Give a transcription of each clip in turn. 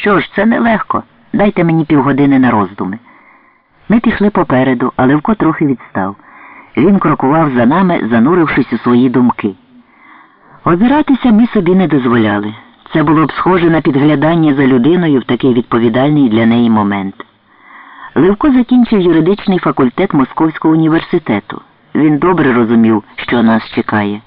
Що ж, це нелегко. Дайте мені півгодини на роздуми. Ми пішли попереду, а Левко трохи відстав. Він крокував за нами, занурившись у свої думки. Озиратися ми собі не дозволяли. Це було б схоже на підглядання за людиною в такий відповідальний для неї момент. Левко закінчив юридичний факультет Московського університету. Він добре розумів, що нас чекає.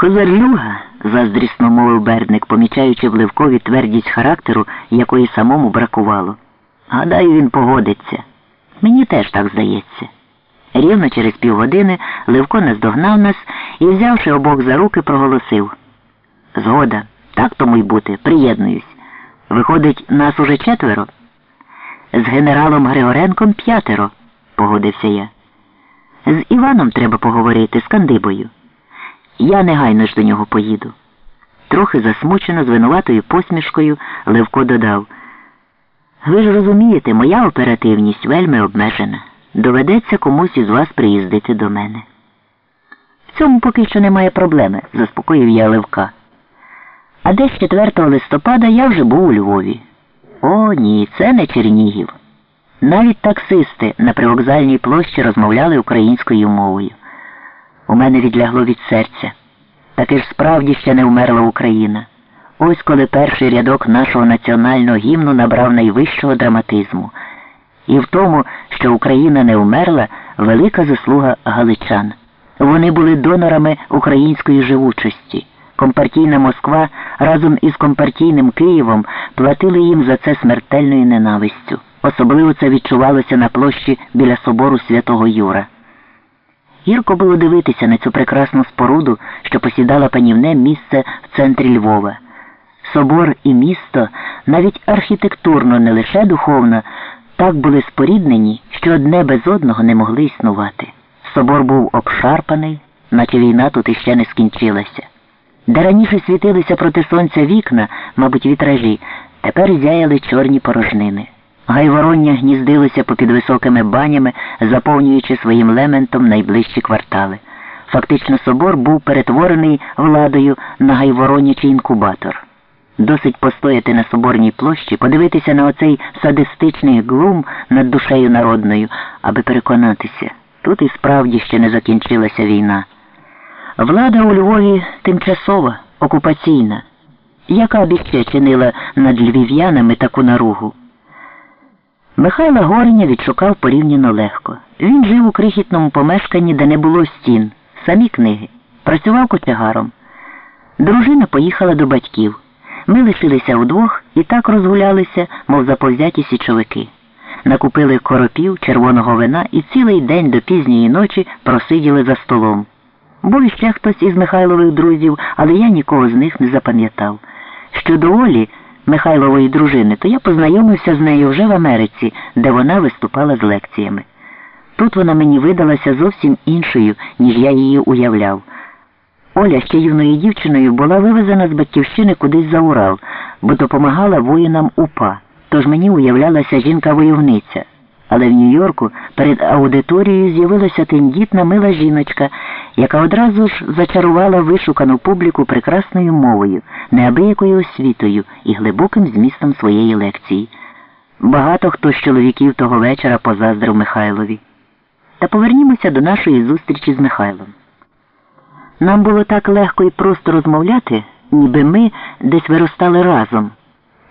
Козарлюга, заздрісно мовив Бердник, помічаючи в Левкові твердість характеру, якої самому бракувало. Гадаю, він погодиться. Мені теж так здається. Рівно через півгодини Левко наздогнав нас і, взявши обох за руки, проголосив. Згода, так тому й бути, приєднуюсь. Виходить, нас уже четверо. З генералом Григоренком п'ятеро, погодився я. З Іваном треба поговорити, з Кандибою. Я негайно ж до нього поїду. Трохи засмучено, з винуватою посмішкою, Левко додав. Ви ж розумієте, моя оперативність вельми обмежена. Доведеться комусь із вас приїздити до мене. В цьому поки що немає проблеми, заспокоїв я Левка. А десь 4 листопада я вже був у Львові. О, ні, це не Чернігів. Навіть таксисти на привокзальній площі розмовляли українською мовою. У мене відлягло від серця. Таки ж справді ще не вмерла Україна. Ось коли перший рядок нашого національного гімну набрав найвищого драматизму. І в тому, що Україна не вмерла, велика заслуга галичан. Вони були донорами української живучості. Компартійна Москва разом із компартійним Києвом платили їм за це смертельною ненавистю. Особливо це відчувалося на площі біля собору святого Юра. Гірко було дивитися на цю прекрасну споруду, що посідала панівне місце в центрі Львова. Собор і місто навіть архітектурно, не лише духовно, так були споріднені, що одне без одного не могли існувати. Собор був обшарпаний, наче війна тут іще не скінчилася. Де раніше світилися проти сонця вікна, мабуть, вітражі, тепер зяяли чорні порожнини. Гайвороння гніздилося попід високими банями, заповнюючи своїм лементом найближчі квартали. Фактично собор був перетворений владою на гайворонячий інкубатор. Досить постояти на соборній площі, подивитися на оцей садистичний глум над душею народною, аби переконатися, тут і справді ще не закінчилася війна. Влада у Львові тимчасова, окупаційна, яка б іще чинила над львів'янами таку наругу. Михайла Гореня відшукав порівняно легко. Він жив у крихітному помешканні, де не було стін, самі книги, працював кочегаром. Дружина поїхала до батьків. Ми лишилися удвох і так розгулялися, мов заповзяті січовики. Накупили коропів, червоного вина і цілий день до пізньої ночі просиділи за столом. Був іще хтось із Михайлових друзів, але я нікого з них не запам'ятав. Щодо Олі, Михайлової дружини, то я познайомився з нею вже в Америці, де вона виступала з лекціями. Тут вона мені видалася зовсім іншою, ніж я її уявляв. Оля ще юною дівчиною була вивезена з батьківщини кудись за Урал, бо допомагала воїнам УПА. Тож мені уявлялася жінка-войовниця. Але в Нью-Йорку перед аудиторією з'явилася тендітна мила жіночка, яка одразу ж зачарувала вишукану публіку прекрасною мовою, неабиякою освітою і глибоким змістом своєї лекції. Багато хто з чоловіків того вечора позаздрив Михайлові. Та повернімося до нашої зустрічі з Михайлом. Нам було так легко і просто розмовляти, ніби ми десь виростали разом,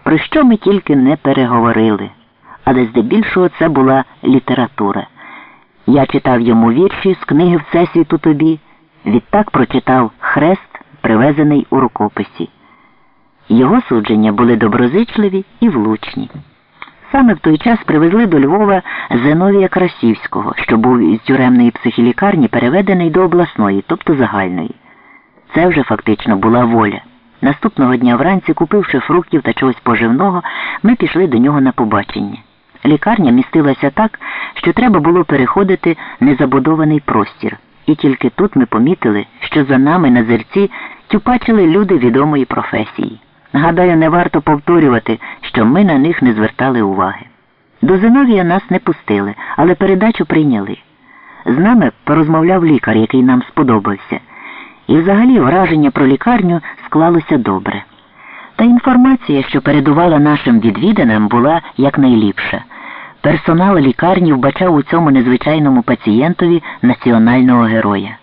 про що ми тільки не переговорили, але здебільшого це була література. Я читав йому вірші з книги Всесвіту тобі, відтак прочитав хрест, привезений у рукописі. Його судження були доброзичливі і влучні. Саме в той час привезли до Львова Зиновія Красівського, що був із тюремної психілікарні переведений до обласної, тобто загальної. Це вже фактично була воля. Наступного дня вранці, купивши фруктів та чогось поживного, ми пішли до нього на побачення. Лікарня містилася так, що треба було переходити незабудований простір. І тільки тут ми помітили, що за нами на зерці тюпачили люди відомої професії. Гадаю, не варто повторювати, що ми на них не звертали уваги. До Зиновія нас не пустили, але передачу прийняли. З нами порозмовляв лікар, який нам сподобався. І взагалі враження про лікарню склалося добре. Та інформація, що передувала нашим відвіданам, була якнайліпша. Персонал лікарні вбачав у цьому незвичайному пацієнтові національного героя.